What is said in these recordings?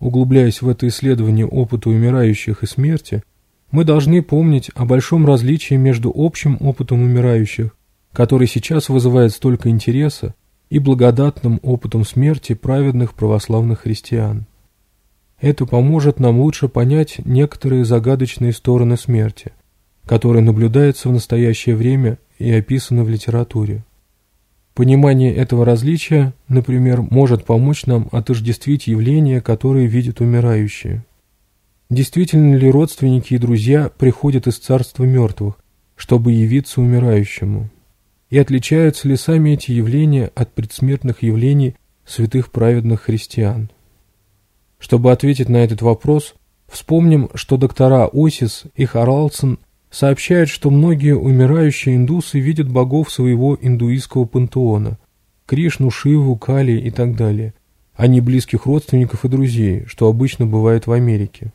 Углубляясь в это исследование опыта умирающих и смерти, мы должны помнить о большом различии между общим опытом умирающих, который сейчас вызывает столько интереса, и благодатным опытом смерти праведных православных христиан. Это поможет нам лучше понять некоторые загадочные стороны смерти, которые наблюдаются в настоящее время и описаны в литературе. Понимание этого различия, например, может помочь нам отождествить явления, которые видят умирающие. Действительно ли родственники и друзья приходят из царства мертвых, чтобы явиться умирающему? И отличаются ли сами эти явления от предсмертных явлений святых праведных христиан? Чтобы ответить на этот вопрос, вспомним, что доктора Осис и Харалсон сообщает, что многие умирающие индусы видят богов своего индуистского пантеона – Кришну, Шиву, Кали и так далее, а не близких родственников и друзей, что обычно бывает в Америке.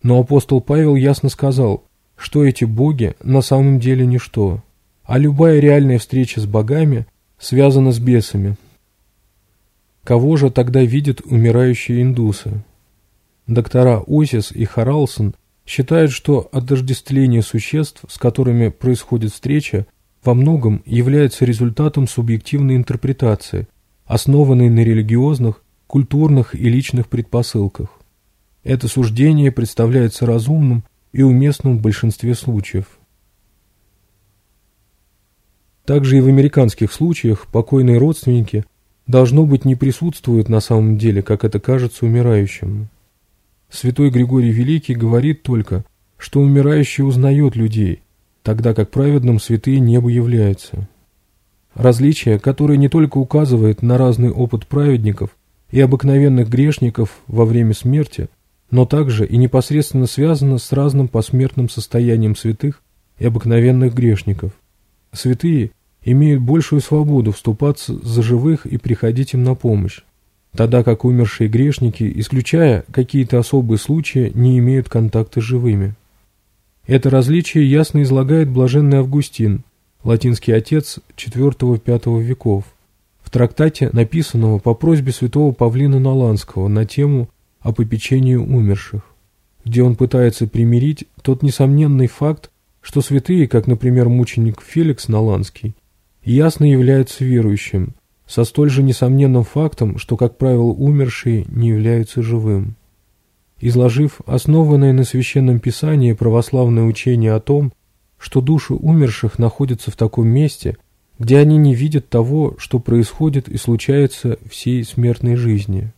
Но апостол Павел ясно сказал, что эти боги на самом деле ничто, а любая реальная встреча с богами связана с бесами. Кого же тогда видят умирающие индусы? Доктора Осис и Харалсон считает, что отождествление существ, с которыми происходит встреча, во многом является результатом субъективной интерпретации, основанной на религиозных, культурных и личных предпосылках. Это суждение представляется разумным и уместным в большинстве случаев. Также и в американских случаях покойные родственники, должно быть, не присутствуют на самом деле, как это кажется умирающему. Святой Григорий Великий говорит только, что умирающий узнает людей, тогда как праведным святые небо являются. Различие, которое не только указывает на разный опыт праведников и обыкновенных грешников во время смерти, но также и непосредственно связано с разным посмертным состоянием святых и обыкновенных грешников. Святые имеют большую свободу вступаться за живых и приходить им на помощь тогда как умершие грешники, исключая какие-то особые случаи, не имеют контакта с живыми. Это различие ясно излагает блаженный Августин, латинский отец IV-V веков, в трактате, написанного по просьбе святого Павлина Наланского на тему о попечении умерших, где он пытается примирить тот несомненный факт, что святые, как, например, мученик Феликс Наланский, ясно являются верующим – со столь же несомненным фактом, что, как правило, умершие не являются живым. Изложив основанное на Священном Писании православное учение о том, что души умерших находятся в таком месте, где они не видят того, что происходит и случается всей смертной жизни.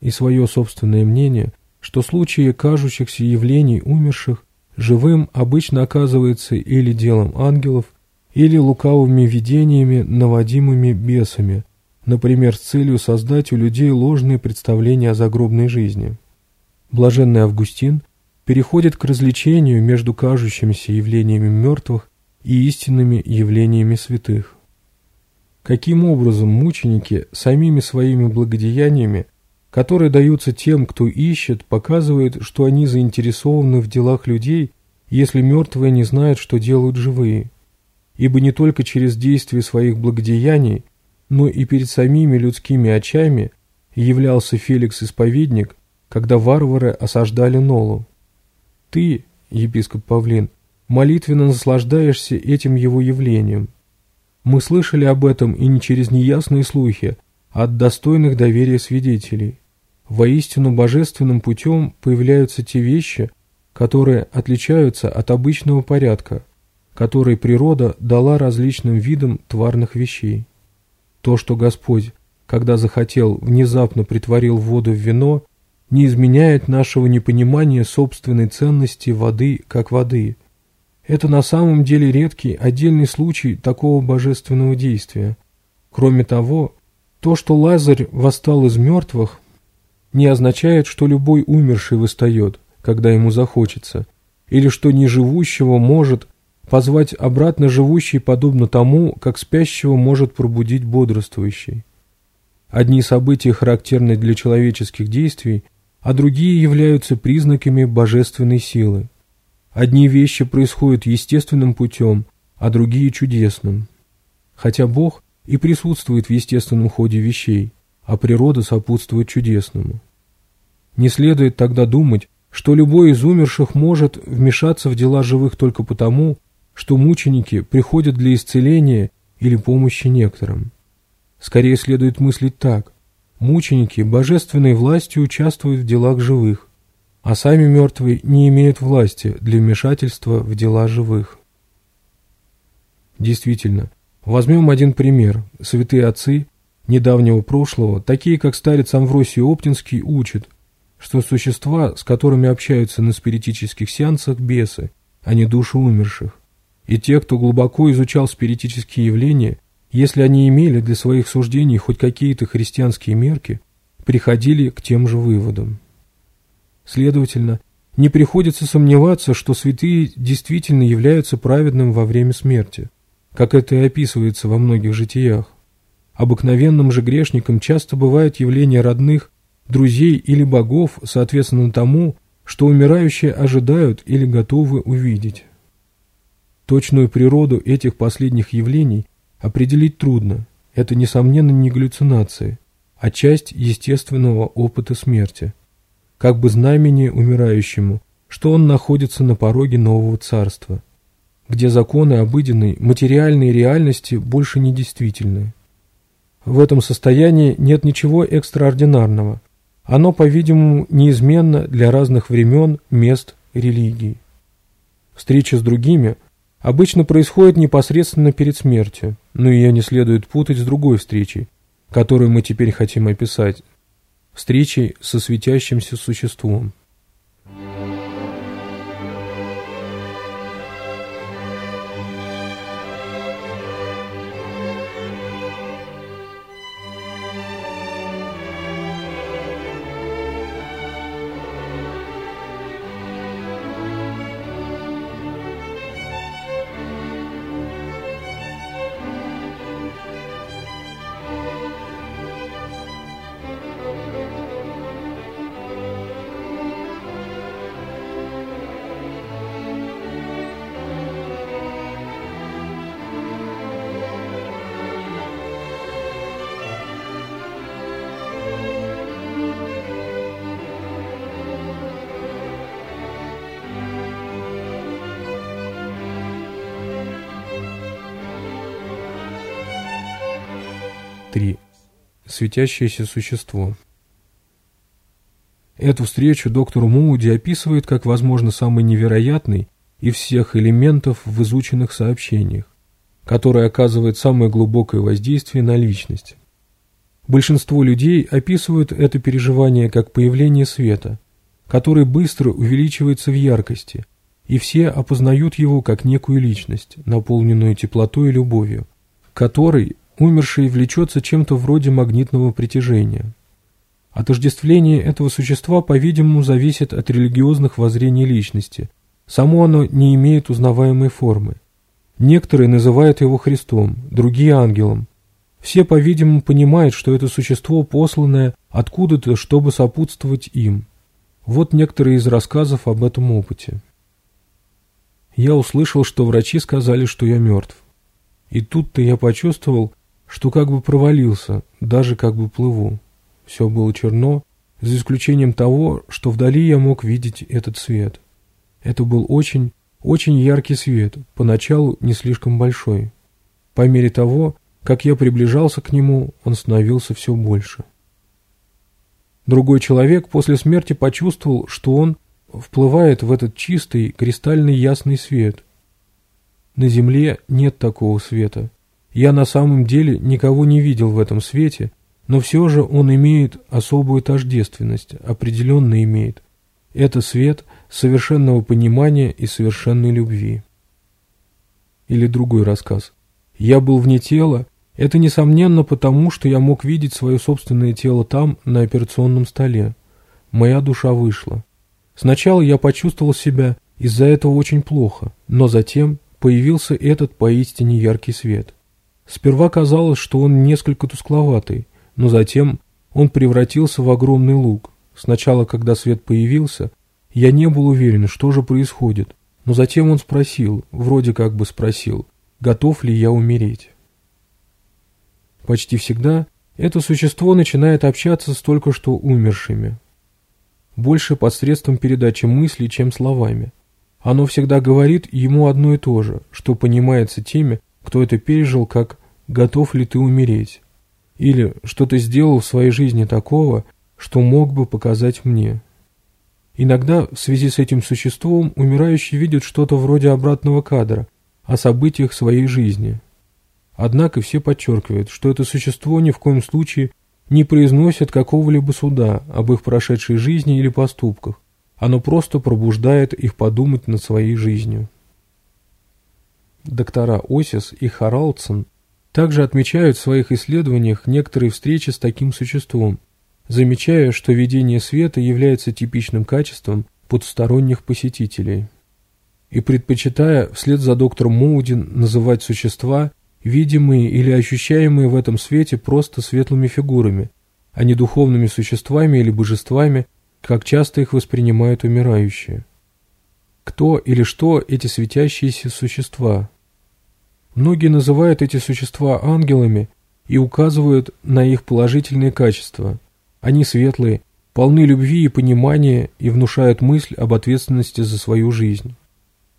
И свое собственное мнение, что случаи кажущихся явлений умерших живым обычно оказывается или делом ангелов – или лукавыми видениями, наводимыми бесами, например, с целью создать у людей ложные представления о загробной жизни. Блаженный Августин переходит к развлечению между кажущимися явлениями мертвых и истинными явлениями святых. Каким образом мученики самими своими благодеяниями, которые даются тем, кто ищет, показывают, что они заинтересованы в делах людей, если мертвые не знают, что делают живые – ибо не только через действие своих благодеяний, но и перед самими людскими очами являлся Феликс-исповедник, когда варвары осаждали Нолу. Ты, епископ Павлин, молитвенно наслаждаешься этим его явлением. Мы слышали об этом и не через неясные слухи, а от достойных доверия свидетелей. Воистину божественным путем появляются те вещи, которые отличаются от обычного порядка – которые природа дала различным видам тварных вещей. То, что Господь, когда захотел, внезапно притворил воду в вино, не изменяет нашего непонимания собственной ценности воды как воды. Это на самом деле редкий отдельный случай такого божественного действия. Кроме того, то, что Лазарь восстал из мертвых, не означает, что любой умерший восстает, когда ему захочется, или что неживущего может позвать обратно живущий подобно тому, как спящего может пробудить бодрствующий. Одни события характерны для человеческих действий, а другие являются признаками божественной силы. Одни вещи происходят естественным путем, а другие – чудесным. Хотя Бог и присутствует в естественном ходе вещей, а природа сопутствует чудесному. Не следует тогда думать, что любой из умерших может вмешаться в дела живых только потому, что мученики приходят для исцеления или помощи некоторым. Скорее следует мыслить так. Мученики божественной властью участвуют в делах живых, а сами мертвые не имеют власти для вмешательства в дела живых. Действительно, возьмем один пример. Святые отцы недавнего прошлого, такие как старец Амвросий Оптинский, учат, что существа, с которыми общаются на спиритических сеансах, бесы, а не души умерших и те, кто глубоко изучал спиритические явления, если они имели для своих суждений хоть какие-то христианские мерки, приходили к тем же выводам. Следовательно, не приходится сомневаться, что святые действительно являются праведным во время смерти, как это и описывается во многих житиях. Обыкновенным же грешникам часто бывают явления родных, друзей или богов, соответственно тому, что умирающие ожидают или готовы увидеть. Точную природу этих последних явлений определить трудно. Это, несомненно, не галлюцинации, а часть естественного опыта смерти. Как бы знамение умирающему, что он находится на пороге нового царства, где законы обыденной материальной реальности больше не действительны. В этом состоянии нет ничего экстраординарного. Оно, по-видимому, неизменно для разных времен, мест, религий. Встреча с другими – обычно происходит непосредственно перед смертью, ну но ее не следует путать с другой встречей, которую мы теперь хотим описать – встречей со светящимся существом. светящееся существо. Эту встречу доктор Мууди описывает как, возможно, самый невероятный и всех элементов в изученных сообщениях, который оказывает самое глубокое воздействие на личность. Большинство людей описывают это переживание как появление света, который быстро увеличивается в яркости, и все опознают его как некую личность, наполненную теплотой и любовью, которой умерший влечется чем-то вроде магнитного притяжения. Отождествление этого существа, по-видимому, зависит от религиозных воззрений личности. Само оно не имеет узнаваемой формы. Некоторые называют его Христом, другие – ангелом. Все, по-видимому, понимают, что это существо, посланное откуда-то, чтобы сопутствовать им. Вот некоторые из рассказов об этом опыте. Я услышал, что врачи сказали, что я мертв. И тут-то я почувствовал, что как бы провалился, даже как бы плыву. Все было черно, за исключением того, что вдали я мог видеть этот свет. Это был очень, очень яркий свет, поначалу не слишком большой. По мере того, как я приближался к нему, он становился все больше. Другой человек после смерти почувствовал, что он вплывает в этот чистый, кристальный, ясный свет. На Земле нет такого света – я на самом деле никого не видел в этом свете, но все же он имеет особую тождественность, определенно имеет. Это свет совершенного понимания и совершенной любви. Или другой рассказ. Я был вне тела, это несомненно потому, что я мог видеть свое собственное тело там, на операционном столе. Моя душа вышла. Сначала я почувствовал себя из-за этого очень плохо, но затем появился этот поистине яркий свет – Сперва казалось, что он несколько тускловатый, но затем он превратился в огромный луг. Сначала, когда свет появился, я не был уверен, что же происходит, но затем он спросил, вроде как бы спросил, готов ли я умереть. Почти всегда это существо начинает общаться с только что умершими. Больше посредством передачи мыслей, чем словами. Оно всегда говорит ему одно и то же, что понимается теми, кто это пережил как готов ли ты умереть? Или что ты сделал в своей жизни такого, что мог бы показать мне? Иногда в связи с этим существом умирающий видит что-то вроде обратного кадра о событиях своей жизни. Однако все подчеркивают, что это существо ни в коем случае не произносит какого-либо суда об их прошедшей жизни или поступках. Оно просто пробуждает их подумать над своей жизнью. Доктора Осис и Харалдсон также отмечают в своих исследованиях некоторые встречи с таким существом, замечая, что видение света является типичным качеством подсторонних посетителей. И предпочитая вслед за доктором Моудин называть существа, видимые или ощущаемые в этом свете просто светлыми фигурами, а не духовными существами или божествами, как часто их воспринимают умирающие. Кто или что эти светящиеся существа? Многие называют эти существа ангелами и указывают на их положительные качества. Они светлые, полны любви и понимания и внушают мысль об ответственности за свою жизнь.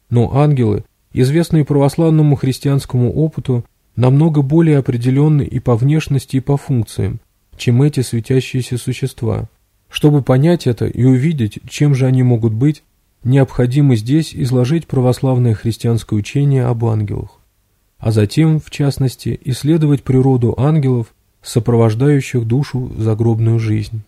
Но ангелы, известные православному христианскому опыту, намного более определенны и по внешности, и по функциям, чем эти светящиеся существа. Чтобы понять это и увидеть, чем же они могут быть, необходимо здесь изложить православное христианское учение об ангелах а затем, в частности, исследовать природу ангелов, сопровождающих душу загробную жизнь.